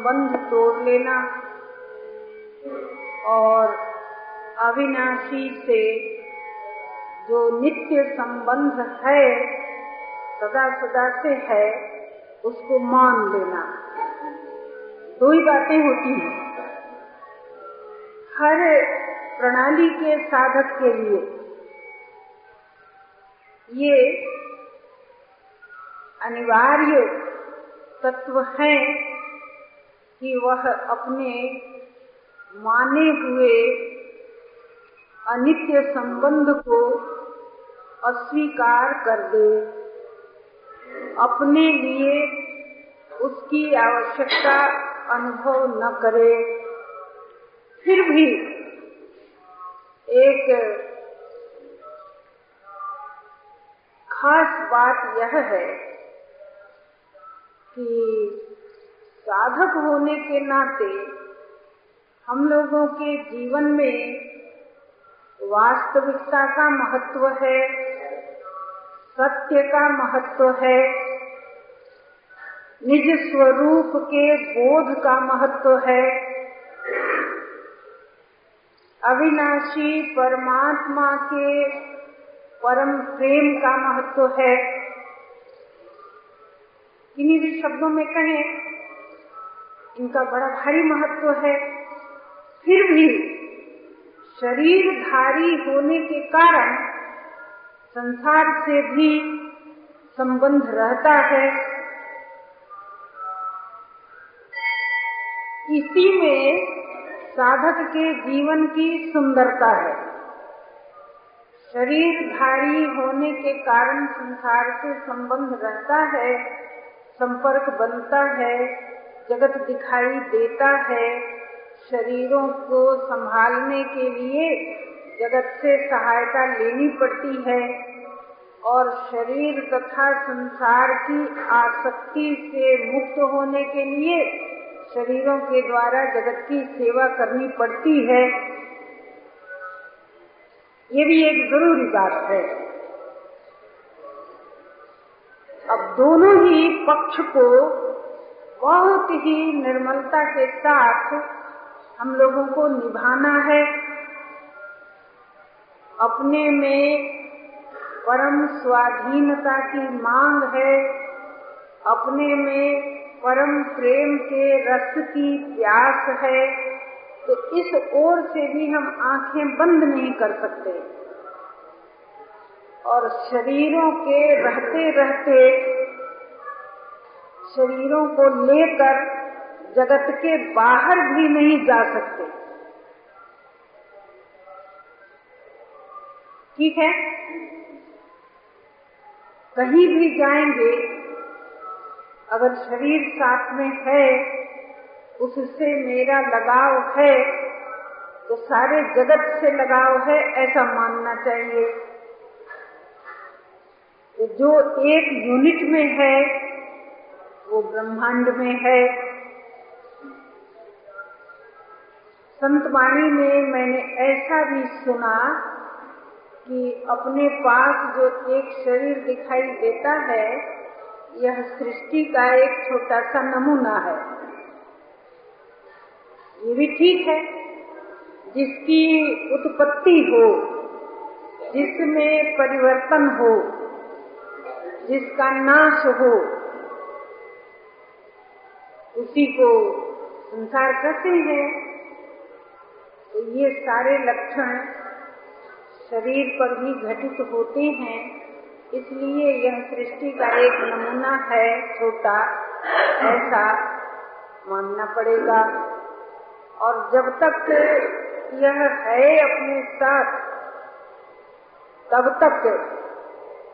संबंध तोड़ लेना और अविनाशी से जो नित्य संबंध है, सदा सदा से है, उसको मान लेना। दो ही बातें होती हैं। हर प्रणाली के साधक के लिए ये अनिवार्य तत्व है कि वह अपने माने हुए अनित्य संबंध को अस्वीकार कर दे। अपने लिए उसकी आवश्यकता अनुभव न करे। फिर भी एक खास बात यह है कि साधक होने के नाते हम लोगों के जीवन में वास्तविकता का महत्व है, सत्य का महत्व है, निज स्वरूप के बोध का महत्व है। अविनाशी परमात्मा के परम प्रेम का महत्व है। इन्हीं भी शब्दों में कहें इनका बड़ा भारी महत्व है। फिर भी शरीरधारी होने के कारण संसार से भी संबंध रहता है। इसी में साधक के जीवन की सुंदरता है। शरीरधारी होने के कारण संसार से संबंध रहता है, संपर्क बनता है। जगत दिखाई देता है शरीरों को संभालने के लिए, जगत से सहायता लेनी पड़ती है और शरीर तथा संसार की आसक्ति से मुक्त होने के लिए शरीरों के द्वारा जगत की सेवा करनी पड़ती है। ये भी एक ज़रूरी बात है। अब दोनों ही पक्ष को बहुत ही निर्मलता के साथ हम लोगों को निभाना है। अपने में परम स्वाधीनता की मांग है। अपने में परम प्रेम के रस की प्यास है। तो इस ओर से भी हम आँखें बंद नहीं कर सकते। और शरीरों के रहते रहते शरीरों को लेकर जगत के बाहर भी नहीं जा सकते। ठीक है? कहीं भी जाएँगे, अगर शरीर साथ में है, उससे मेरा लगाव है तो सारे जगत से लगाव है, ऐसा मानना चाहिए। जो एक यूनिट में है वो ब्रह्मांड में है। संत वाणी में मैंने ऐसा भी सुना कि अपने पास जो एक शरीर दिखाई देता है, यह सृष्टि का एक छोटा सा नमूना है। ये भी ठीक है, जिसकी उत्पत्ति हो, जिसमें परिवर्तन हो, जिसका नाश हो उसी को संसार कहते हैं। तो ये सारे लक्षण शरीर पर भी घटित होते हैं। इसलिए यह सृष्टि का एक नमूना है, छोटा, ऐसा मानना पड़ेगा। और जब तक यह है अपने साथ, तब तक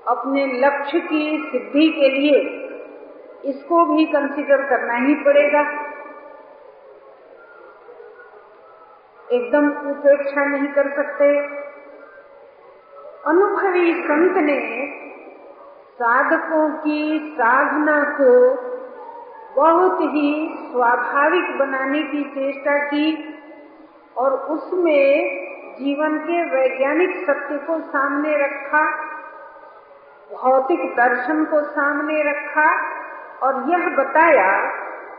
अपने लक्ष्य की सिद्धि के लिए इसको भी कंसीडर करना ही पड़ेगा। एकदम उपेक्षा नहीं कर सकते। अनुभवी संत ने साधकों की साधना को बहुत ही स्वाभाविक बनाने की चेष्टा की और उसमें जीवन के वैज्ञानिक सत्य को सामने रखा, भौतिक दर्शन को सामने रखा और यह बताया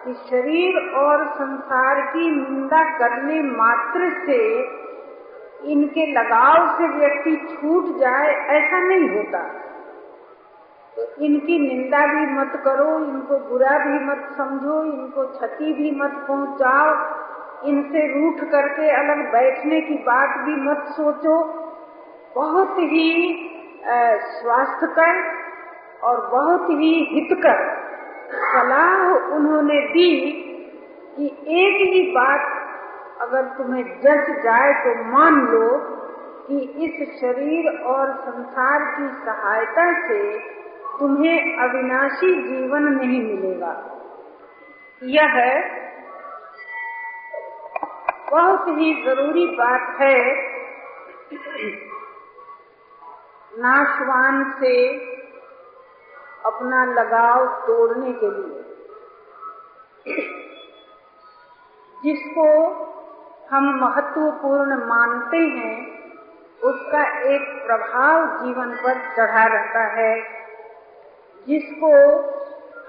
कि शरीर और संसार की निंदा करने मात्र से इनके लगाव से व्यक्ति छूट जाए, ऐसा नहीं होता। तो इनकी निंदा भी मत करो, इनको बुरा भी मत समझो, इनको क्षति भी मत पहुंचाओ, इनसे रूठ करके अलग बैठने की बात भी मत सोचो। बहुत ही स्वास्थ्यकर और बहुत ही हितकर सलाह उन्होंने दी कि एक ही बात अगर तुम्हें जच जाए तो मान लो कि इस शरीर और संसार की सहायता से तुम्हें अविनाशी जीवन नहीं मिलेगा। यह बहुत ही ज़रूरी बात है। नाशवान से अपना लगाव तोड़ने के लिए। जिसको हम महत्वपूर्ण मानते हैं, उसका एक प्रभाव जीवन पर चढ़ा रहता है। जिसको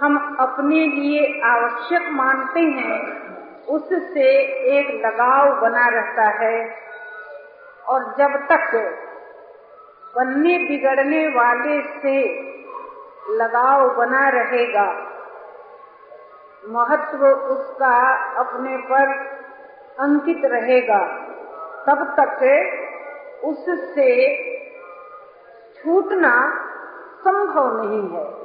हम अपने लिए आवश्यक मानते हैं, उससे एक लगाव बना रहता है। और जब तक बनने बिगड़ने वाले से लगाव बना रहेगा। महत्व उसका अपने पर अंकित रहेगा। तब तक उससे छूटना संभव नहीं है।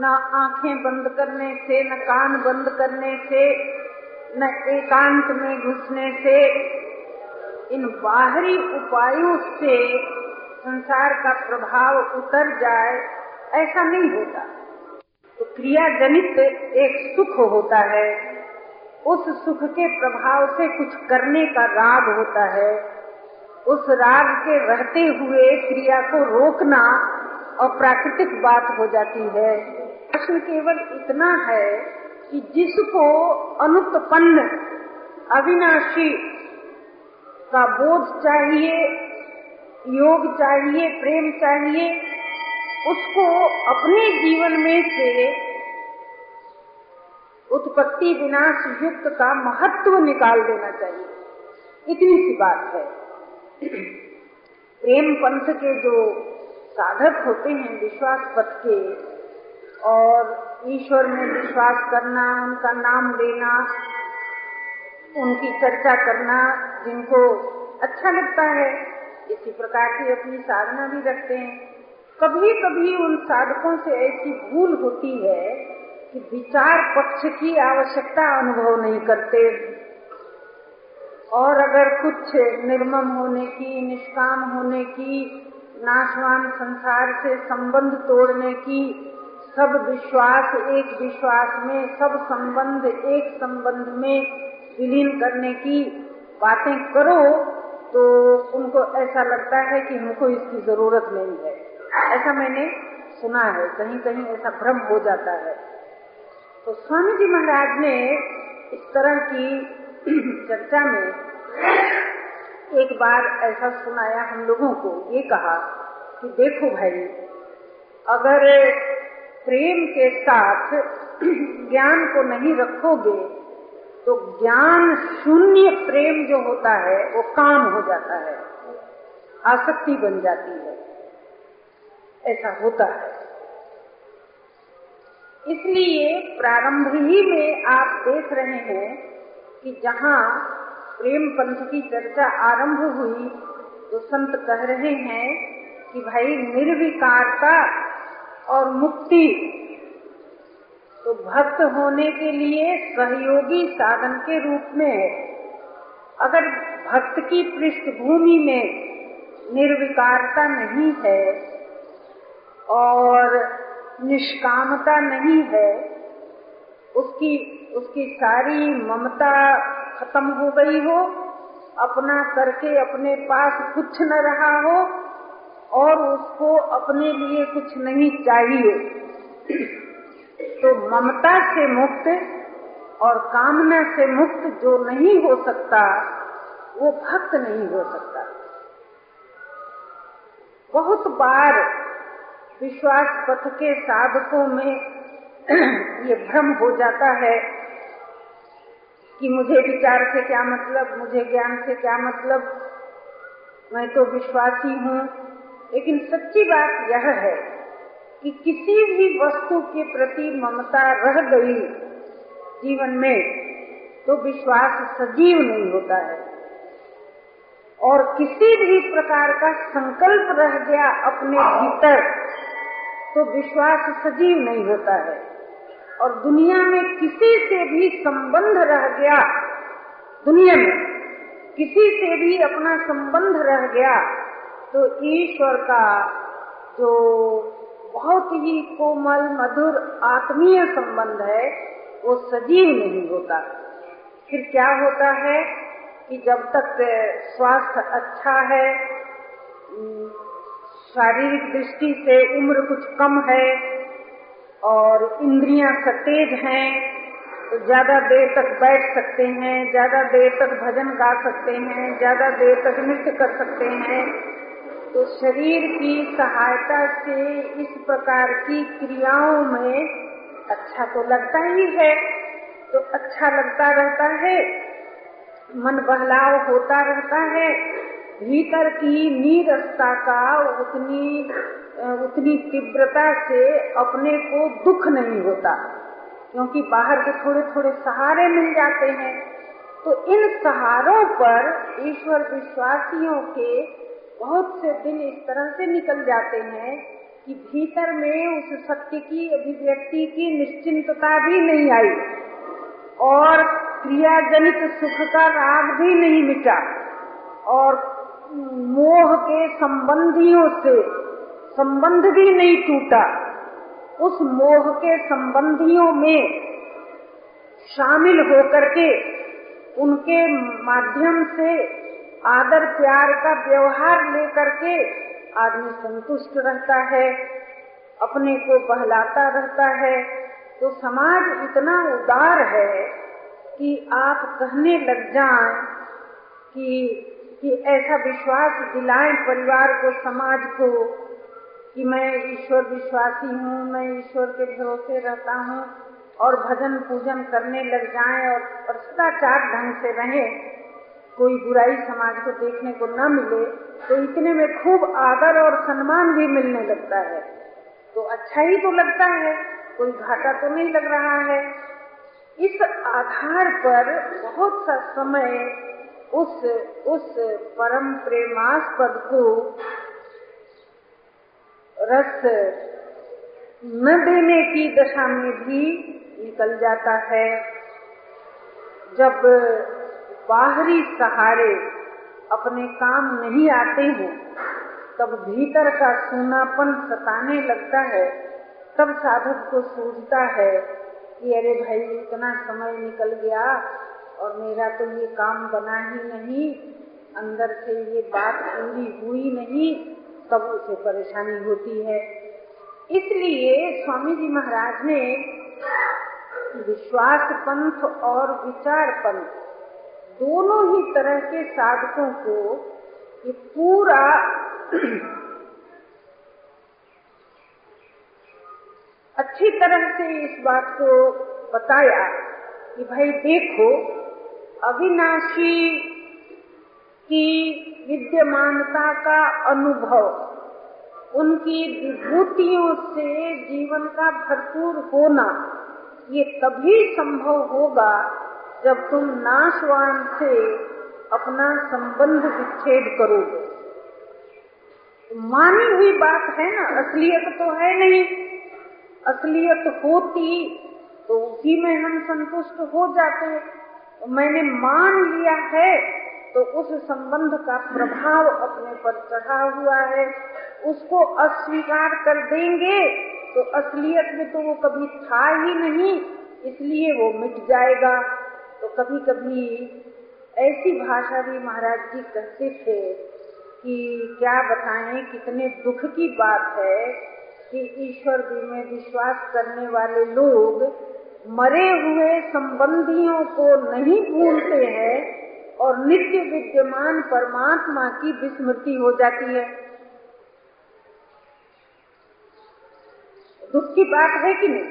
न आँखें बंद करने से, न कान बंद करने से, न एकांत में घुसने से, इन बाहरी उपायों से संसार का प्रभाव उतर जाए ऐसा नहीं होता। तो क्रिया जनित एक सुख होता है। उस सुख के प्रभाव से कुछ करने का राग होता है। उस राग के रहते हुए क्रिया को रोकना और प्राकृतिक बात हो जाती है। प्रश्न केवल इतना है कि जिसको अनुत्पन्न अविनाशी का बोध चाहिए, योग चाहिए, प्रेम चाहिए उसको अपने जीवन में से उत्पत्ति विनाश युक्त का महत्व निकाल देना चाहिए। इतनी सी बात है। प्रेम पंथ के जो साधक होते हैं विश्वास पथ के, और ईश्वर में विश्वास करना, उनका नाम लेना, उनकी चर्चा करना जिनको अच्छा लगता है, इसी प्रकार की अपनी साधना भी रखते हैं। कभी कभी उन साधकों से ऐसी भूल होती है कि विचार पक्ष की आवश्यकता अनुभव नहीं करते। और अगर कुछ निर्मम होने की, निष्काम होने की, नाशवान संसार से संबंध तोड़ने की, सब विश्वास, एक विश्वास में, सब संबंध, एक संबंध में विलीन करने की बातें करो तो उनको ऐसा लगता है कि हमको इसकी ज़रूरत नहीं है। ऐसा मैंने सुना है कहीं कहीं ऐसा भ्रम हो जाता है। तो स्वामी जी महाराज ने इस तरह की चर्चा में एक बार ऐसा सुनाया हम लोगों को, ये कहा कि देखो भाई, अगर प्रेम के साथ ज्ञान को नहीं रखोगे तो ज्ञान शून्य प्रेम जो होता है, वो काम हो जाता है, आसक्ति बन जाती है। ऐसा होता है। इसलिए प्रारंभ ही में आप देख रहे हैं कि जहाँ प्रेम पंथ की चर्चा आरंभ हुई तो संत कह रहे हैं कि भाई निर्विकारता और मुक्ति तो भक्त होने के लिए सहयोगी साधन के रूप में है। अगर भक्त की पृष्ठभूमि में निर्विकारता नहीं है और निष्कामता नहीं है, उसकी उसकी सारी ममता खत्म हो गई हो, अपना करके अपने पास कुछ न रहा हो, और उसको अपने लिए कुछ नहीं चाहिए। तो ममता से मुक्त और कामना से मुक्त जो नहीं हो सकता, वो भक्त नहीं हो सकता। बहुत बार विश्वास पथ के साधकों में ये भ्रम हो जाता है कि मुझे विचार से क्या मतलब मुझे ज्ञान से क्या मतलब? मैं तो विश्वासी हूँ। लेकिन सच्ची बात यह है कि किसी भी वस्तु के प्रति ममता रह गई जीवन में तो विश्वास सजीव नहीं होता है। और किसी भी प्रकार का संकल्प रह गया अपने भीतर तो विश्वास सजीव नहीं होता है। और दुनिया में किसी से भी संबंध रह गया, दुनिया में किसी से भी अपना संबंध रह गया तो ईश्वर का जो बहुत ही कोमल, मधुर, आत्मीय संबंध है, वो सजीव नहीं होता। फिर क्या होता है कि जब तक स्वास्थ्य अच्छा है शारीरिक दृष्टि से उम्र कुछ कम है और इंद्रियाँ सतेज हैं तो ज़्यादा देर तक बैठ सकते हैं, ज़्यादा देर तक भजन गा सकते हैं, ज़्यादा देर तक नृत्य कर सकते हैं तो शरीर की सहायता से इस प्रकार की क्रियाओं में अच्छा तो लगता ही है तो अच्छा लगता रहता है, मन बहलाव होता रहता है भीतर की नीरसता का, उतनी उतनी तीव्रता से अपने को दुख नहीं होता, क्योंकि बाहर के थोड़े थोड़े सहारे मिल जाते हैं। तो इन सहारों पर ईश्वर विश्वासियों के बहुत से दिन इस तरह से निकल जाते हैं कि भीतर में उस सत्य की अभिव्यक्ति की निश्चिंतता भी नहीं आई और क्रिया जनित सुख का राग भी नहीं मिटा और मोह के संबंधियों से संबंध भी नहीं टूटा। उस मोह के संबंधियों में शामिल होकर के उनके माध्यम से आदर प्यार का व्यवहार लेकर के आदमी संतुष्ट रहता है, अपने को बहलाता रहता है। तो समाज इतना उदार है कि आप कहने लग जाएँ कि कि ऐसा विश्वास दिलाएँ परिवार को, समाज को, कि मैं ईश्वर विश्वासी हूँ, मैं ईश्वर के भरोसे रहता हूँ और भजन पूजन करने लग जाए और सदाचार ढंग से रहे, कोई बुराई समाज को देखने को न मिले तो इतने में खूब आदर और सम्मान भी मिलने लगता है। तो अच्छा ही तो लगता है, कोई घाटा तो नहीं लग रहा है। इस आधार पर बहुत सा समय उस उस परम प्रेमास्पद को रस न देने की दशा में भी निकल जाता है। जब बाहरी सहारे अपने काम नहीं आते हैं, तब भीतर का सूनापन सताने लगता है। तब साधक को सूझता है कि अरे भाई, इतना समय निकल गया और मेरा तो ये काम बना ही नहीं, अंदर से ये बात पूरी हुई नहीं, तब उसे परेशानी होती है। इसलिए स्वामी जी महाराज ने विश्वास पंथ और विचार पंथ दोनों ही तरह के साधकों को ये पूरा अच्छी तरह से इस बात को बताया कि भाई देखो अविनाशी की विद्यमानता का अनुभव, उनकी विभूतियों से जीवन का भरपूर होना, ये तभी संभव होगा जब तुम नाशवान से अपना संबंध विच्छेद करोगे। मानी हुई बात है ना, असलियत तो है नहीं। असलियत होती तो उसी में हम संतुष्ट हो जाते। तो मैंने मान लिया है तो उस संबंध का प्रभाव अपने पर चढ़ा हुआ है। उसको अस्वीकार कर देंगे तो असलियत में तो वो कभी था ही नहीं, इसलिए वो मिट जाएगा। तो कभी कभी ऐसी भाषा भी महाराज जी कहते थे कि क्या बताएँ, कितने दुख की बात है कि ईश्वर में विश्वास करने वाले लोग मरे हुए संबंधियों को नहीं भूलते हैं और नित्य विद्यमान परमात्मा की विस्मृति हो जाती है। दुख की बात है कि नहीं?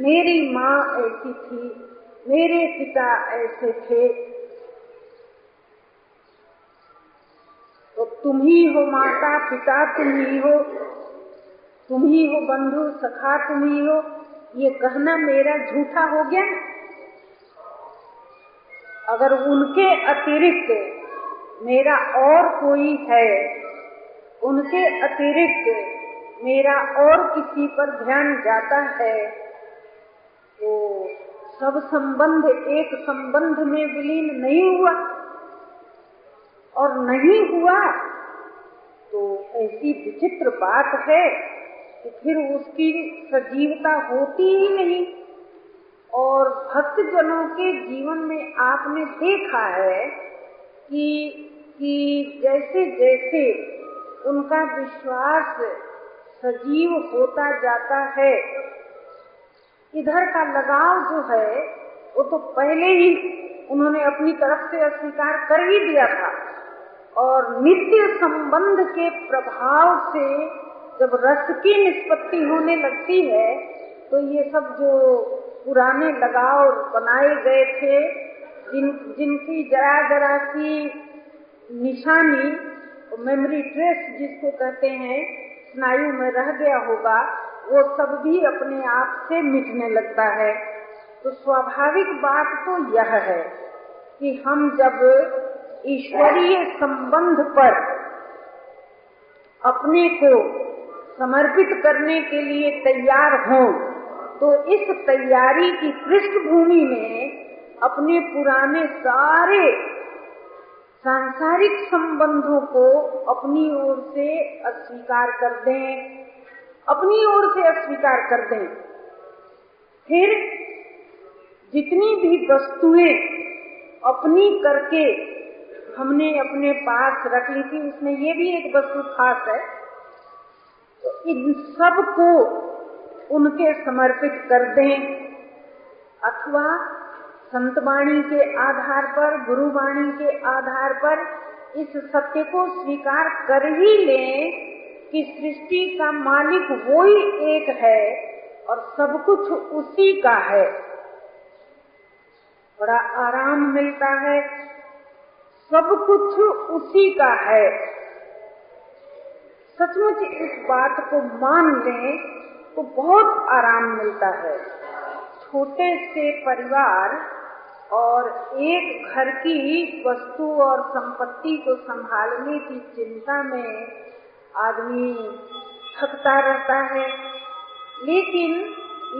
मेरी माँ ऐसी थी, मेरे पिता ऐसे थे। तो तुम ही हो माता, पिता तुम ही हो, तुम ही हो बंधु, सखा तुम ही हो। ये कहना मेरा झूठा हो गया? अगर उनके अतिरिक्त मेरा और कोई है, उनके अतिरिक्त मेरा और किसी पर ध्यान जाता है तो सब संबंध एक संबंध में विलीन नहीं हुआ और नहीं हुआ तो ऐसी विचित्र बात है। कि फिर उसकी सजीवता होती ही नहीं। और भक्त जनों के जीवन में आपने देखा है कि कि जैसे जैसे उनका विश्वास सजीव होता जाता है, इधर का लगाव जो है, वो तो पहले ही उन्होंने अपनी तरफ़ से अस्वीकार कर ही दिया था। और नित्य संबंध के प्रभाव से जब रस की निष्पत्ति होने लगती है तो ये सब जो पुराने लगाव बनाए गए थे, जिन, जिनकी जरा जरा सी निशानी मेमोरी ट्रेस जिसको कहते हैं, स्नायु में रह गया होगा, वो सब भी अपने आप से मिटने लगता है। तो स्वाभाविक बात तो यह है कि हम जब ईश्वरीय संबंध पर अपने को समर्पित करने के लिए तैयार हों। तो इस तैयारी की पृष्ठभूमि में अपने पुराने सारे सांसारिक संबंधों को अपनी ओर से अस्वीकार कर दें। अपनी ओर से अस्वीकार कर दें। फिर जितनी भी वस्तुएँ अपनी करके हमने अपने पास रख ली थी, उसमें ये भी एक वस्तु खास है इन सबको उनके समर्पित कर दें। अथवा संतवाणी के आधार पर गुरुवाणी के आधार पर इस सत्य को स्वीकार कर ही लें कि सृष्टि का मालिक वो ही एक है और सब कुछ उसी का है। बड़ा आराम मिलता है। सब कुछ उसी का है। सचमुच इस बात को मान लें तो बहुत आराम मिलता है। छोटे से परिवार और एक घर की वस्तु और संपत्ति को संभालने की चिंता में आदमी थकता रहता है। लेकिन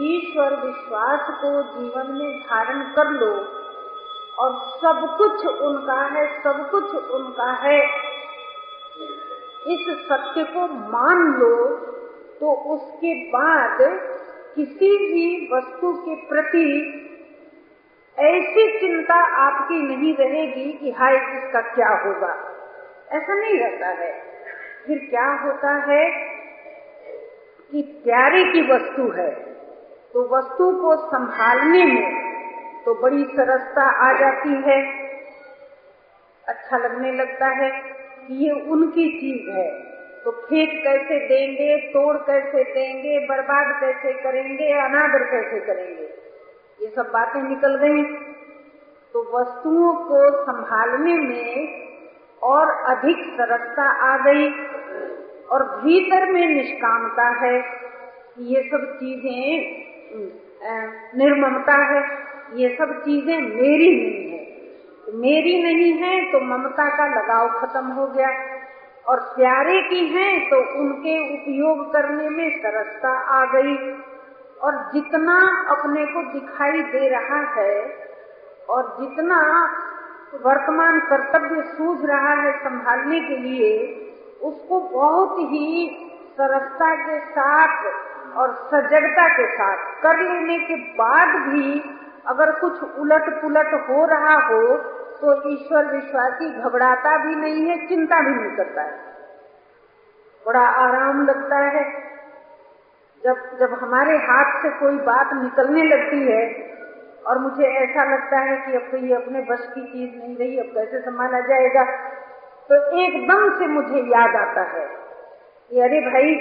ईश्वर विश्वास को जीवन में धारण कर लो और सब कुछ उनका है, सब कुछ उनका है। इस सत्य को मान लो तो उसके बाद किसी भी वस्तु के प्रति ऐसी चिंता आपकी नहीं रहेगी कि हाय, इसका क्या होगा। ऐसा नहीं रहता है। फिर क्या होता है कि प्यारे की वस्तु है तो वस्तु को संभालने में तो बड़ी सरसता आ जाती है। अच्छा लगने लगता है। ये उनकी चीज़ है। तो फेंक कैसे देंगे, तोड़ कैसे देंगे, बर्बाद कैसे करेंगे, अनादर कैसे करेंगे? ये सब बातें निकल गई। तो वस्तुओं को संभालने में और अधिक सरसता आ गई और भीतर में निष्कामता है। ये सब चीज़ें निर्ममता है। ये सब चीज़ें मेरी नहीं है। मेरी नहीं है तो ममता का लगाव खत्म हो गया। और प्यारे की हैं तो उनके उपयोग करने में सरसता आ गई। और जितना अपने को दिखाई दे रहा है और जितना वर्तमान कर्तव्य सूझ रहा है संभालने के लिए, उसको बहुत ही सरसता के साथ और सजगता के साथ कर लेने के बाद भी अगर कुछ उलट पुलट हो रहा हो तो ईश्वर विश्वासी घबराता भी नहीं है, चिंता भी नहीं करता है। बड़ा आराम लगता है। जब जब हमारे हाथ से कोई बात निकलने लगती है और मुझे ऐसा लगता है कि अब तो ये अपने बस की चीज़ नहीं रही, अब कैसे संभाला जाएगा तो एकदम से मुझे याद आता है कि अरे भाई,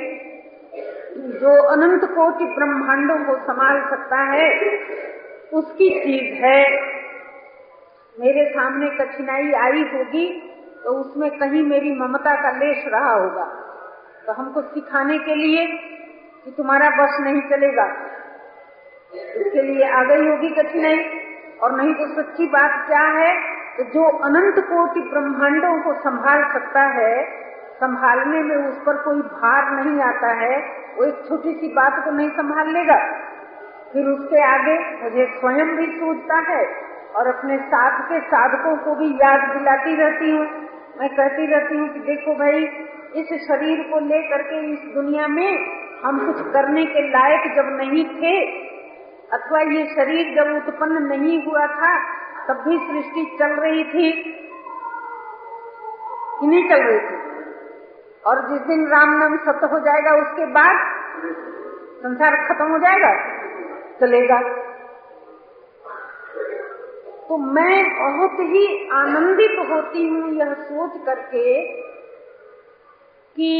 जो अनंत कोटि ब्रह्मांडों को संभाल सकता है, उसकी चीज़ है। मेरे सामने कठिनाई आई होगी तो उसमें कहीं मेरी ममता का लेश रहा होगा। तो हमको सिखाने के लिए कि तुम्हारा बस नहीं चलेगा। इसके लिए आ गई होगी कठिनाई। और नहीं तो सच्ची बात क्या है तो जो अनंत कोटि ब्रह्मांडों को संभाल सकता है, संभालने में उस पर कोई भार नहीं आता है। वो एक छोटी सी बात को नहीं संभाल लेगा। फिर उसके आगे मुझे स्वयं भी सूझता है। और अपने साथ के साधकों को भी याद दिलाती रहती हूँ। मैं कहती रहती हूँ कि देखो भाई, इस शरीर को लेकर के इस दुनिया में हम कुछ करने के लायक जब नहीं थे, अथवा ये शरीर जब उत्पन्न नहीं हुआ था, तब भी सृष्टि चल रही थी। कि नहीं चल रही थी। और जिस दिन रामनाम सत्य हो जाएगा, उसके बाद संसार खत्म हो जाएगा, चलेगा। तो मैं बहुत ही आनंदित होती हूँ यह सोच करके कि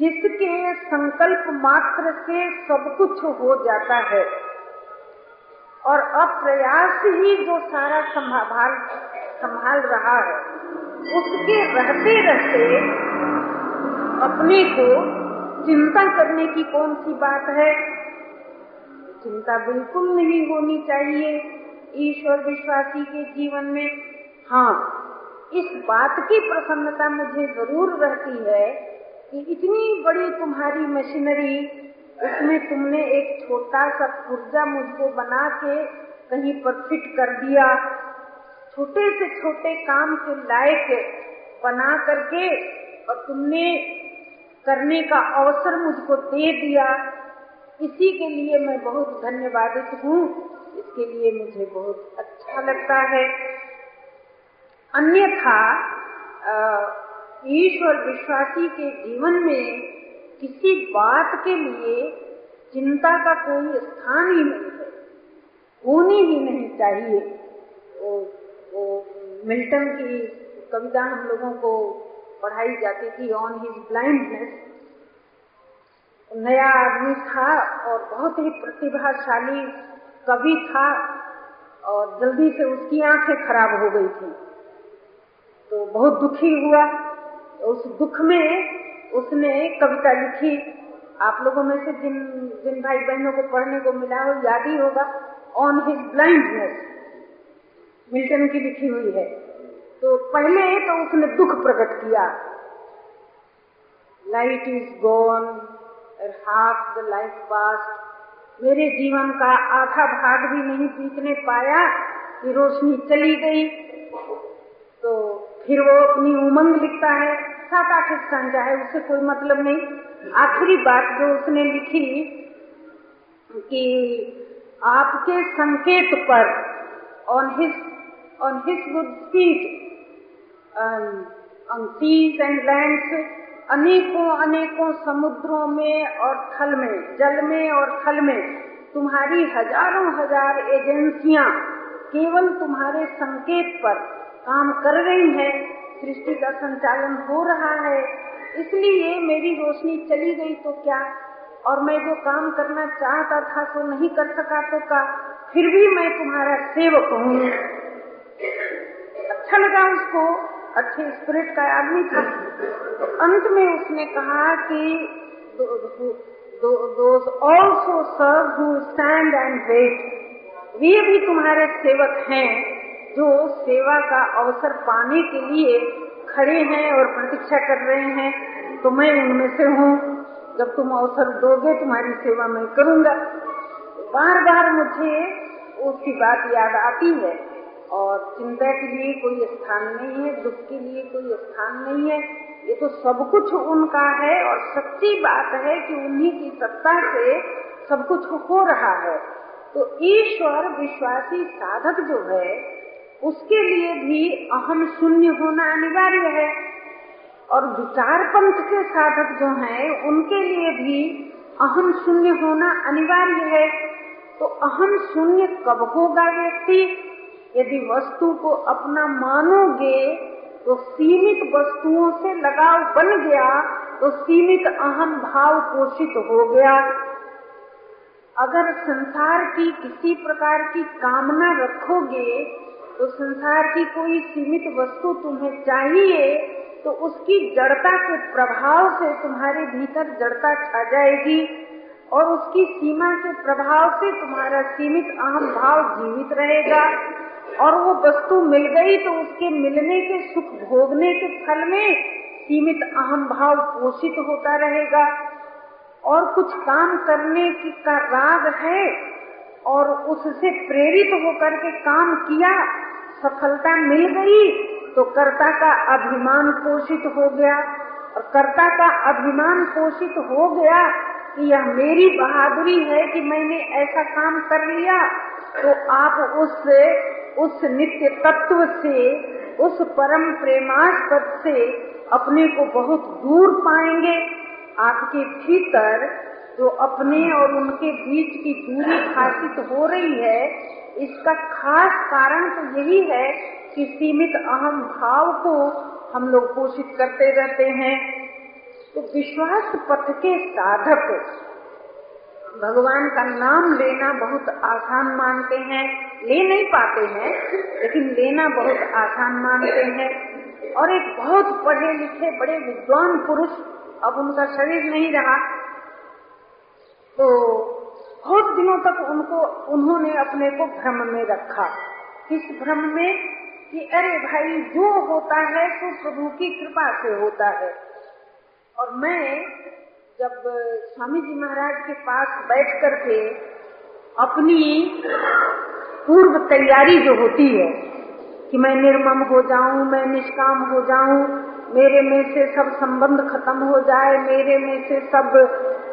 जिसके संकल्प मात्र से सब कुछ हो जाता है और अप्रयास ही जो सारा संभाल संभाल रहा है, उसके रहते रहते अपने को चिंता करने की कौन सी बात है? चिंता बिल्कुल नहीं होनी चाहिए। ईश्वर विश्वासी के जीवन में। हाँ इस बात की प्रसन्नता मुझे ज़रूर रहती है कि इतनी बड़ी तुम्हारी मशीनरी उसमें तुमने एक छोटा सा पुर्जा मुझको बना के कहीं पर फिट कर दिया। छोटे से छोटे काम के लायक बना करके और तुमने करने का अवसर मुझको दे दिया। इसी के लिए मैं बहुत धन्यवादित हूँ। इसके लिए मुझे बहुत अच्छा लगता है। अन्यथा ईश्वर विश्वासी के जीवन में किसी बात के लिए चिंता का कोई स्थान ही नहीं है। होनी ही नहीं चाहिए। वो, वो मिल्टन की कविता हम लोगों को पढ़ाई जाती थी ऑन हिज ब्लाइंडनेस नया आदमी था और बहुत ही प्रतिभाशाली कवि था और जल्दी से उसकी आँखें खराब हो गई थी। तो बहुत दुखी हुआ। तो उस दुख में उसने कविता लिखी। आप लोगों में से जिन जिन भाई बहनों को पढ़ने को मिला हो, याद ही होगा। ऑन हिज ब्लाइंडनेस मिल्टन की लिखी हुई है। तो पहले तो उसने दुख प्रकट किया। Light is gone half the life past मेरे जीवन का आधा भाग भी नहीं बीतने पाया कि रोशनी चली गई। तो फिर वो अपनी उमंग लिखता है, सात आठ स्टैंडा है, उससे कोई मतलब नहीं। आखिरी बात जो उसने लिखी कि आपके संकेत पर on his on his good speed on seas and lands अनेकों अनेकों समुद्रों में और थल में, जल में और थल में तुम्हारी हज़ारों हज़ार एजेंसियाँ केवल तुम्हारे संकेत पर काम कर रही हैं। सृष्टि का संचालन हो रहा है। इसलिए मेरी रोशनी चली गई तो क्या? और मैं जो काम करना चाहता था तो नहीं कर सका तो का? फिर भी मैं तुम्हारा सेवक हूँ। अच्छा लगा उसको। अच्छे स्पिरिट का आदमी था। तो अंत में उसने कहा कि also serve who stand and wait वे भी तुम्हारे सेवक हैं जो सेवा का अवसर पाने के लिए खड़े हैं और प्रतीक्षा कर रहे हैं। तो मैं उनमें से हूँ। जब तुम अवसर दोगे, तुम्हारी सेवा मैं करूँगा। बार बार मुझे उसकी बात याद आती है। और चिंता के लिए कोई स्थान नहीं है, दुख के लिए कोई स्थान नहीं है। ये तो सब कुछ उनका है और सच्ची बात है कि उन्हीं की सत्ता से सब कुछ हो रहा है। तो ईश्वर विश्वासी साधक जो है, उसके लिए भी अहम शून्य होना अनिवार्य है। और विचार पंथ के साधक जो हैं, उनके लिए भी अहम शून्य होना अनिवार्य है। तो अहम शून्य कब होगा व्यक्ति? यदि वस्तु को अपना मानोगे तो सीमित वस्तुओं से लगाव बन गया तो सीमित अहम भाव पोषित हो गया। अगर संसार की किसी प्रकार की कामना रखोगे तो संसार की कोई सीमित वस्तु तुम्हें चाहिए तो उसकी जड़ता के प्रभाव से तुम्हारे भीतर जड़ता छा जाएगी, और उसकी सीमा के प्रभाव से तुम्हारा सीमित अहम भाव जीवित रहेगा। और वो वस्तु मिल गई तो उसके मिलने के सुख भोगने के फल में सीमित अहम भाव पोषित होता रहेगा। और कुछ काम करने की का राग है और उससे प्रेरित होकर के काम किया, सफलता मिल गई तो कर्ता का अभिमान पोषित हो गया। और कर्ता का अभिमान पोषित हो गया कि यह मेरी बहादुरी है कि मैंने ऐसा काम कर लिया तो आप उस उस नित्य तत्व से, उस परम प्रेमास्पद से अपने को बहुत दूर पाएँगे। आपके भीतर जो अपने और उनके बीच की दूरी भाषित हो रही है, इसका खास कारण तो यही है कि सीमित अहम भाव को हम लोग पोषित करते रहते हैं। तो विश्वास पथ के साधक भगवान का नाम लेना बहुत आसान मानते हैं, ले नहीं पाते हैं, लेकिन लेना बहुत आसान मानते हैं। और एक बहुत पढ़े लिखे, बड़े विद्वान पुरुष, अब उनका शरीर नहीं रहा। तो बहुत दिनों तक उनको, उन्होंने अपने को भ्रम में रखा। किस भ्रम में कि अरे भाई, जो होता है तो प्रभु की कृपा से होता है। और मैं जब स्वामी जी महाराज के पास बैठ कर के अपनी पूर्व तैयारी जो होती है, कि मैं निर्मम हो जाऊँ, मैं निष्काम हो जाऊँ, मेरे में से सब संबंध खत्म हो जाए, मेरे में से सब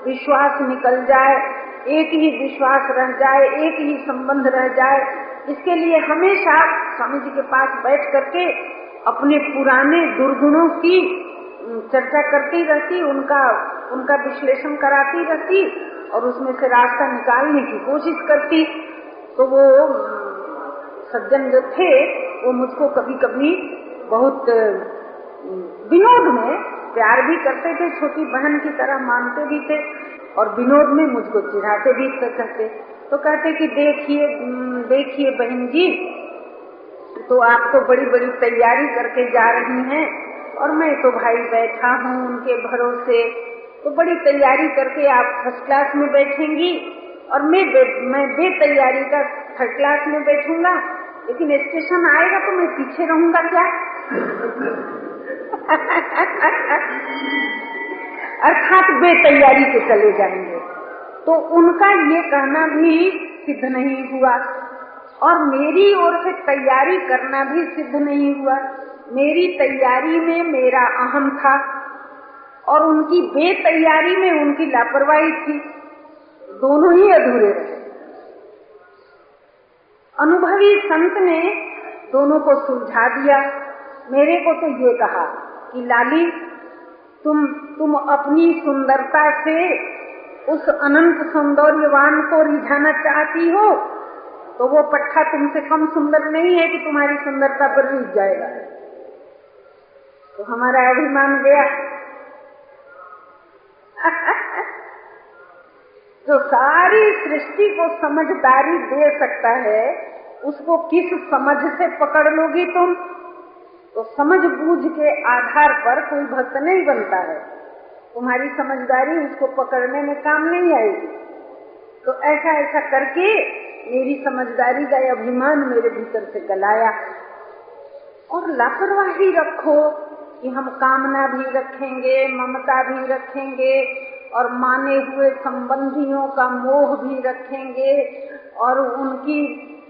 विश्वास निकल जाए, एक ही विश्वास रह जाए, एक ही संबंध रह जाए, इसके लिए हमेशा स्वामी जी के पास बैठ करके अपने पुराने दुर्गुणों की चर्चा करती रहती, उनका उनका विश्लेषण कराती रहती और उसमें से रास्ता निकालने की कोशिश करती। तो वो सज्जन जो थे, वो मुझको कभी कभी बहुत विनोद में प्यार भी करते थे, छोटी बहन की तरह मानते भी थे और विनोद में मुझको चिढ़ाते भी कहते। तो कहते कि देखिए देखिए बहन जी तो आप तो बड़ी बड़ी तैयारी करके जा रही हैं। और मैं तो भाई बैठा हूँ उनके भरोसे। तो बड़ी तैयारी करके आप फ़र्स्ट क्लास में बैठेंगी और मैं बे, मैं बेतैयारी का थर्ड क्लास में बैठूँगा। लेकिन स्टेशन आएगा तो मैं पीछे रहूँगा क्या? अर्थात बेतैयारी के चले जाएँगे। तो उनका ये कहना भी सिद्ध नहीं हुआ और मेरी ओर से तैयारी करना भी सिद्ध नहीं हुआ। मेरी तैयारी में मेरा अहम था और उनकी बेतैयारी में उनकी लापरवाही थी। दोनों ही अधूरे रहे। अनुभवी संत ने दोनों को सुलझा दिया। मेरे को तो ये कहा कि लाली, तुम तुम अपनी सुंदरता से उस अनंत सौंदर्यवान को रिझाना चाहती हो तो वो पट्टा तुमसे कम सुंदर नहीं है कि तुम्हारी सुंदरता पर रिझ जाएगा। तो हमारा अभिमान गया। जो सारी सृष्टि को समझदारी दे सकता है, उसको किस समझ से पकड़ लोगी तुम? तो समझ बूझ के आधार पर कोई भक्त नहीं बनता है। तुम्हारी समझदारी उसको पकड़ने में काम नहीं आएगी। तो ऐसा ऐसा करके मेरी समझदारी का अभिमान मेरे भीतर से गलाया। और लापरवाही रखो। कि हम कामना भी रखेंगे, ममता भी रखेंगे और माने हुए संबंधियों का मोह भी रखेंगे और उनकी,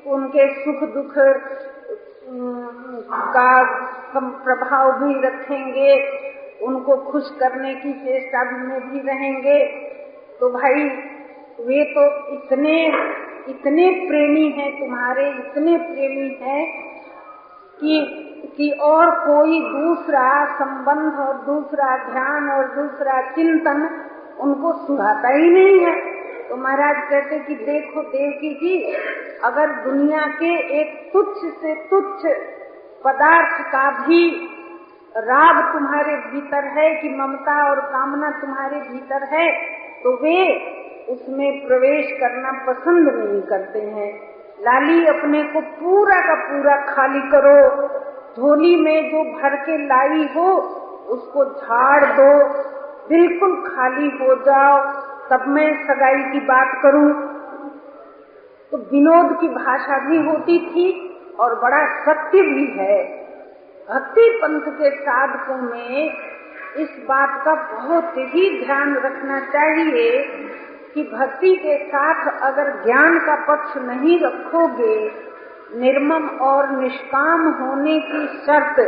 उनके सुख दुख का प्रभाव भी रखेंगे, उनको खुश करने की चेष्टा में भी रहेंगे। तो भाई, वे तो इतने इतने प्रेमी हैं तुम्हारे, इतने प्रेमी हैं कि कि और कोई दूसरा संबंध और दूसरा ध्यान और दूसरा चिंतन उनको सुहाता ही नहीं है। तो महाराज कहते कि देखो देवकी जी, अगर दुनिया के एक तुच्छ से तुच्छ पदार्थ का भी राग तुम्हारे भीतर है कि ममता और कामना तुम्हारे भीतर है तो वे उसमें प्रवेश करना पसंद नहीं करते हैं। लाली अपने को पूरा का पूरा खाली करो। झोली में जो भर के लाई हो, उसको झाड़ दो। बिल्कुल खाली हो जाओ। तब मैं सगाई की बात करूँ। तो विनोद की भाषा भी होती थी और बड़ा सत्य भी है। भक्ति पंथ के साधकों में इस बात का बहुत ही ध्यान रखना चाहिए कि भक्ति के साथ अगर ज्ञान का पक्ष नहीं रखोगे निर्मम और निष्काम होने की शर्त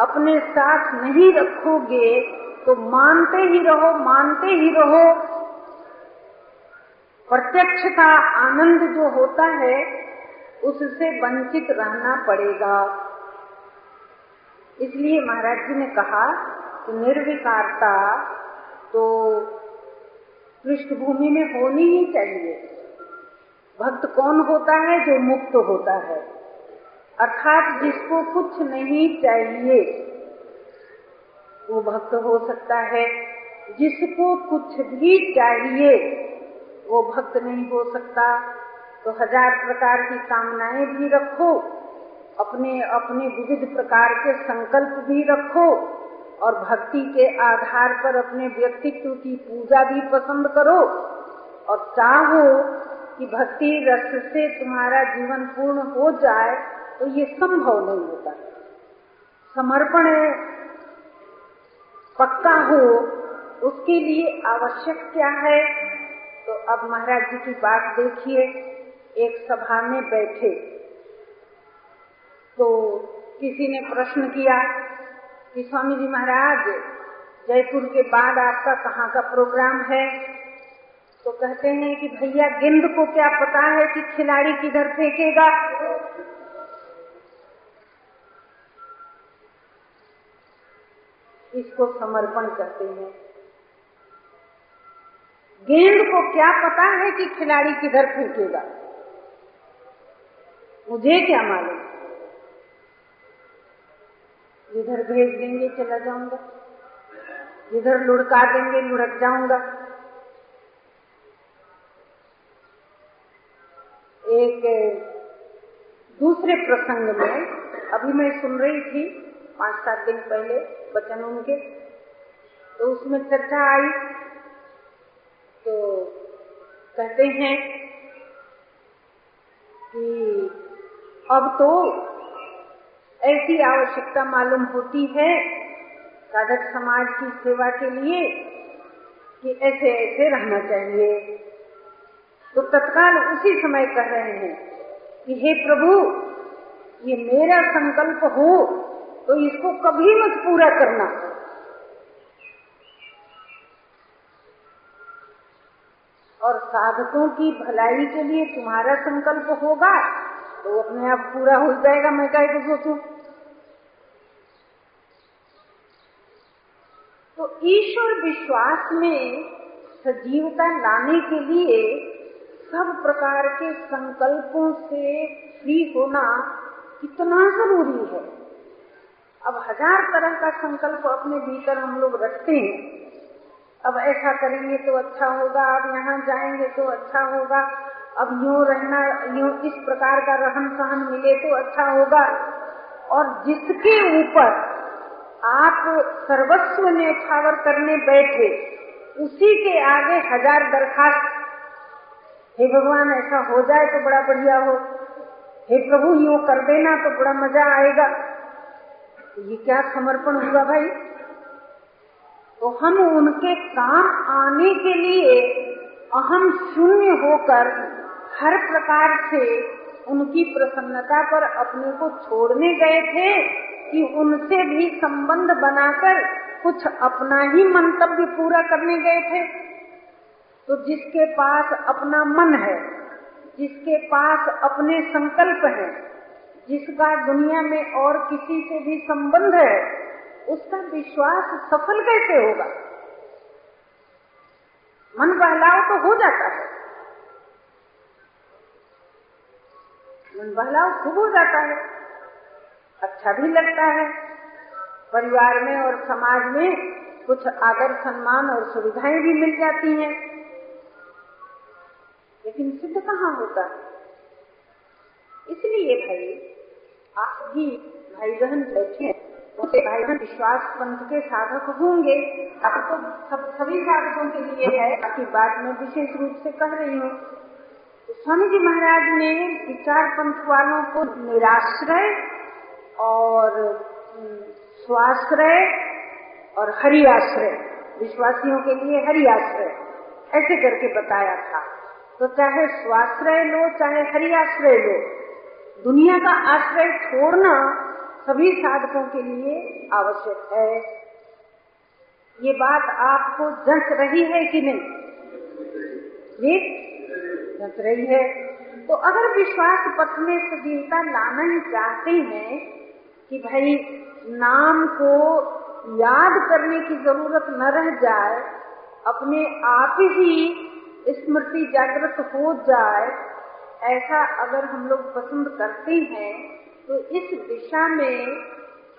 अपने साथ नहीं रखोगे तो मानते ही रहो, मानते ही रहो। प्रत्यक्ष का आनंद जो होता है, उससे वंचित रहना पड़ेगा। इसलिए महाराज जी ने कहा कि निर्विकारता तो पृष्ठभूमि में होनी ही चाहिए। भक्त कौन होता है जो मुक्त होता है? अर्थात जिसको कुछ नहीं चाहिए, वो भक्त हो सकता है। जिसको कुछ भी चाहिए, वो भक्त नहीं हो सकता। तो हज़ार प्रकार की कामनाएँ भी रखो, अपने अपने विविध प्रकार के संकल्प भी रखो, और भक्ति के आधार पर अपने व्यक्तित्व की पूजा भी पसंद करो। और चाहो कि भक्ति रस से तुम्हारा जीवन पूर्ण हो जाए तो ये संभव नहीं होता। समर्पण पक्का हो, उसके लिए आवश्यक क्या है? तो अब महाराज जी की बात देखिए, एक सभा में बैठे। तो किसी ने प्रश्न किया कि स्वामी जी महाराज, जयपुर के बाद आपका कहाँ का प्रोग्राम है? तो कहते हैं कि भैया गेंद को क्या पता है कि खिलाड़ी किधर फेंकेगा? इसको समर्पण करते हैं। गेंद को क्या पता है कि खिलाड़ी किधर फेंकेगा? मुझे क्या मालूम? जिधर भेज देंगे चला जाऊँगा। जिधर लुढ़का देंगे, लुढ़क जाऊँगा। एक दूसरे प्रसंग में, अभी मैं सुन रही थी पाँच सात दिन पहले बचन उनके तो उसमें चर्चा आई। तो कहते हैं कि अब तो ऐसी आवश्यकता मालूम होती है साधक समाज की सेवा के लिए कि ऐसे ऐसे रहना चाहिए। तो तत्काल उसी समय कह रहे हैं कि हे प्रभु, ये मेरा संकल्प हो तो इसको कभी मत पूरा करना। और साधकों की भलाई के लिए तुम्हारा संकल्प होगा तो अपने आप पूरा हो जाएगा, मैं कहे को सोचू। तो ईश्वर विश्वास में सजीवता लाने के लिए सब प्रकार के संकल्पों से फ्री होना कितना ज़रूरी है? अब हज़ार तरह का संकल्प अपने भीतर हम लोग रखते हैं। अब ऐसा करेंगे तो अच्छा होगा, अब यहाँ जाएँगे तो अच्छा होगा, अब यूँ रहना, यूँ इस प्रकार का रहन सहन मिले तो अच्छा होगा। और जिसके ऊपर आप सर्वस्व न्यौछावर करने बैठे, उसी के आगे हज़ार दरखास्त हे भगवान, ऐसा हो जाए तो बड़ा बढ़िया हो। हे प्रभु, यो कर देना तो बड़ा मज़ा आएगा। ये क्या समर्पण हुआ भाई? तो हम उनके काम आने के लिए अहम शून्य होकर हर प्रकार से उनकी प्रसन्नता पर अपने को छोड़ने गए थे कि उनसे भी संबंध बनाकर कुछ अपना ही मंतव्य पूरा करने गए थे। तो जिसके पास अपना मन है, जिसके पास अपने संकल्प है, जिसका दुनिया में और किसी से भी संबंध है, उसका विश्वास सफल कैसे होगा? मन बहलाव तो हो जाता है। मन बहलाव खूब हो जाता है। अच्छा भी लगता है। परिवार में और समाज में कुछ आदर सम्मान और सुविधाएँ भी मिल जाती हैं। लेकिन सिद्ध कहाँ होता है? इसलिए भाई, आप भी भाई बहन बैठे उसे भाई बहन विश्वास पंथ के साधक होंगे। अब तो सब, सभी साधकों के लिए है, आपकी बात मैं विशेष रूप से कह रही हूँ। तो स्वामी जी महाराज ने विचार पंथ वालों को निराश्रय और स्वाश्रय और हरियाश्रय विश्वासियों के लिए हरियाश्रय ऐसे करके बताया था। तो चाहे स्वाश्रय लो, चाहे हरियाश्रय लो, दुनिया का आश्रय छोड़ना सभी साधकों के लिए आवश्यक है। ये बात आपको जंच रही है कि नहीं? ये जंच रही है। तो अगर विश्वास पथ में सजीवता लाना ही चाहते हैं कि भाई नाम को याद करने की ज़रूरत न रह जाए, अपने आप ही स्मृति जागृत हो जाए, ऐसा अगर हम लोग पसंद करते हैं तो इस दिशा में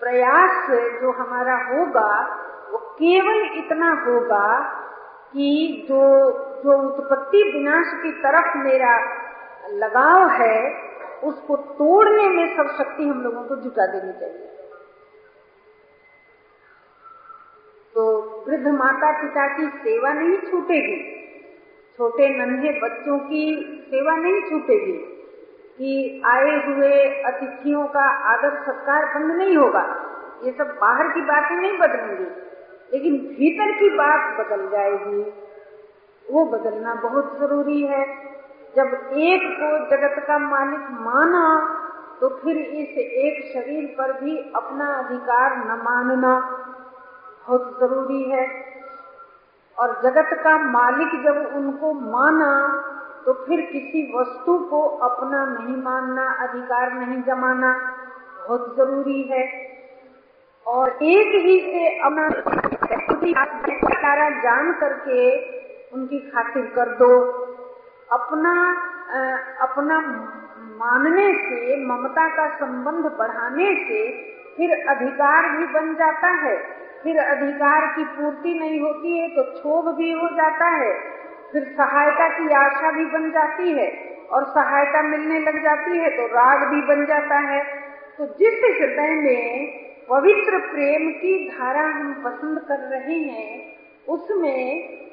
प्रयास जो हमारा होगा, वो केवल इतना होगा कि जो जो उत्पत्ति विनाश की तरफ़ मेरा लगाव है, उसको तोड़ने में सब शक्ति हम लोगों को जुटा देनी चाहिए। तो वृद्ध माता पिता की सेवा नहीं छूटेगी। छोटे नन्हे बच्चों की सेवा नहीं छूटेगी कि आए हुए अतिथियों का आदर सत्कार बंद नहीं होगा। ये सब बाहर की बातें नहीं बदलेंगी, लेकिन भीतर की बात बदल जाएगी। वो बदलना बहुत ज़रूरी है। जब एक को जगत का मालिक माना तो फिर इस एक शरीर पर भी अपना अधिकार न मानना बहुत ज़रूरी है। और जगत का मालिक जब उनको माना तो फिर किसी वस्तु को अपना नहीं मानना, अधिकार नहीं जमाना बहुत ज़रूरी है। और एक ही से अपना जान करके उनकी खातिर कर दो। अपना अपना मानने से, ममता का संबंध बढ़ाने से फिर अधिकार भी बन जाता है। फिर अधिकार की पूर्ति नहीं होती है तो क्षोभ भी हो जाता है। फिर सहायता की आशा भी बन जाती है और सहायता मिलने लग जाती है तो राग भी बन जाता है। तो जिस हृदय में पवित्र प्रेम की धारा हम पसंद कर रहे हैं, उसमें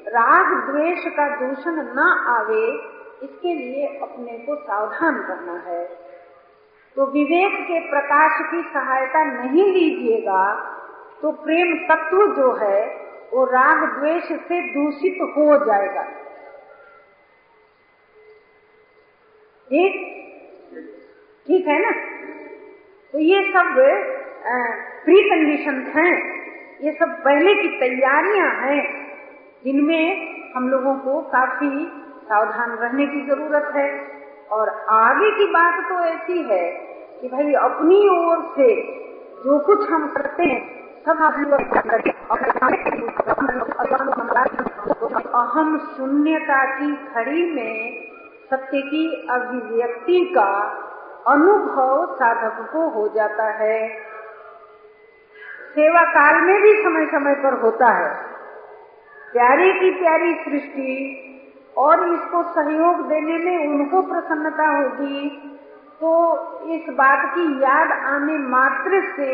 राग द्वेष का दूषण न आवे, इसके लिए अपने को सावधान करना है। तो विवेक के प्रकाश की सहायता नहीं लीजिएगा तो प्रेम तत्व जो है, वो राग द्वेष से दूषित हो जाएगा। ठीक? ठीक है ना? तो ये सब प्री कंडीशन हैं। ये सब पहले की तैयारियाँ हैं। जिनमें हम लोगों को काफ़ी सावधान रहने की ज़रूरत है। और आगे की बात तो ऐसी है कि भाई अपनी ओर से जो कुछ हम करते हैं अहम शून्यता की खड़ी में सत्य की अभिव्यक्ति का अनुभव साधक को हो जाता है। सेवा काल में भी समय समय पर होता है। प्यारी की प्यारी सृष्टि और इसको सहयोग देने में उनको प्रसन्नता होगी तो इस बात की याद आने मात्र से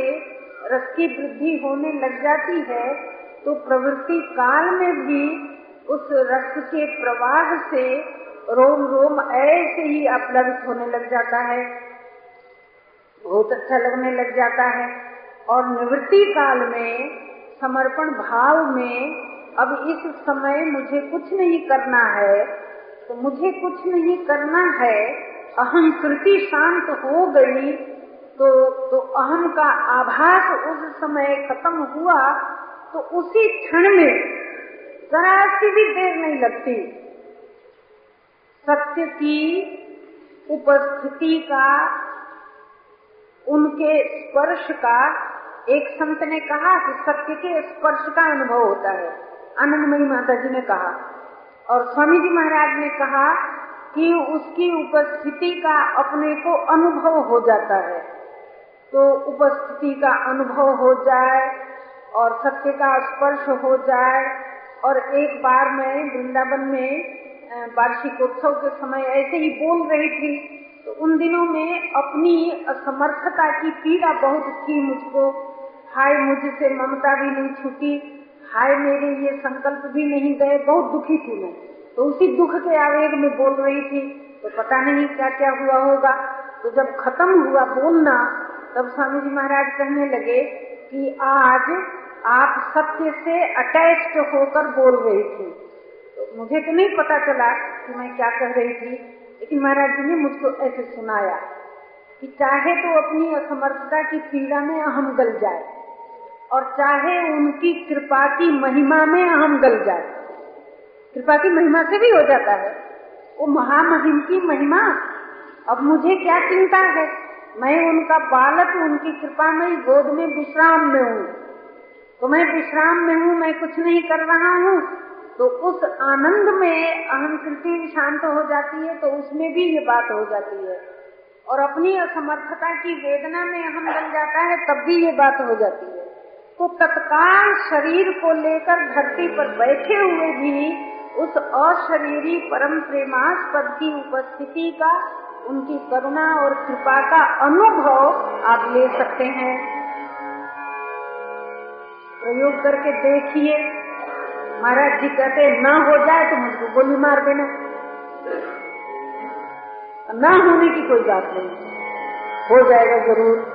रस की वृद्धि होने लग जाती है तो प्रवृत्ति काल में भी उस रस के प्रवाह से रोम रोम ऐसे ही अपलवित होने लग जाता है। बहुत अच्छा लगने लग जाता है। और निवृत्ति काल में, समर्पण भाव में, अब इस समय मुझे कुछ नहीं करना है तो मुझे कुछ नहीं करना है। अहम कृति शांत हो गई तो तो अहम का आभास उस समय खत्म हुआ तो उसी क्षण में जरा सी भी देर नहीं लगती। सत्य की उपस्थिति का, उनके स्पर्श का, एक संत ने कहा कि सत्य के स्पर्श का अनुभव होता है। आनंदमयी माता जी ने कहा। और स्वामी जी महाराज ने कहा कि उसकी उपस्थिति का अपने को अनुभव हो जाता है। तो उपस्थिति का अनुभव हो जाए और सत्य का स्पर्श हो जाए। और एक बार मैं वृंदावन में वार्षिकोत्सव के समय ऐसे ही बोल रही थी तो उन दिनों में अपनी असमर्थता की पीड़ा बहुत थी मुझको। हाय, मुझसे ममता भी नहीं छूटी। हाय, मेरे ये संकल्प भी नहीं गए। बहुत दुखी थी मैं। तो उसी दुख के आवेग में बोल रही थी तो पता नहीं क्या क्या हुआ होगा। तो जब खत्म हुआ बोलना तब स्वामी जी महाराज कहने लगे कि आज आप सत्य से अटैच होकर बोल रही थी। तो मुझे तो नहीं पता चला कि मैं क्या कह रही थी, लेकिन महाराज जी ने मुझको ऐसे सुनाया कि चाहे तो अपनी असमर्थता की पीड़ा में अहम गल जाए और चाहे उनकी कृपा की महिमा में अहम गल जाए। कृपा की महिमा से भी हो जाता है। वो महामहिम की महिमा। अब मुझे क्या चिंता है? मैं उनका बालक उनकी कृपा, में गोद में विश्राम में हूँ। तो मैं विश्राम में हूँ, मैं कुछ नहीं कर रहा हूँ। तो उस आनंद में अहंकृति शांत हो जाती है तो उसमें भी ये बात हो जाती है। और अपनी असमर्थता की वेदना में अहम बन जाता है, तब भी ये बात हो जाती है। तो तत्काल शरीर को लेकर धरती पर बैठे हुए भी उस अशरीरी परम प्रेमास्पद की उपस्थिति का उनकी करुणा और कृपा का अनुभव आप ले सकते हैं। प्रयोग करके देखिए। महाराज जी कहते न हो जाए तो मुझको गोली मार देना। न होने की कोई बात नहीं। हो जाएगा ज़रूर।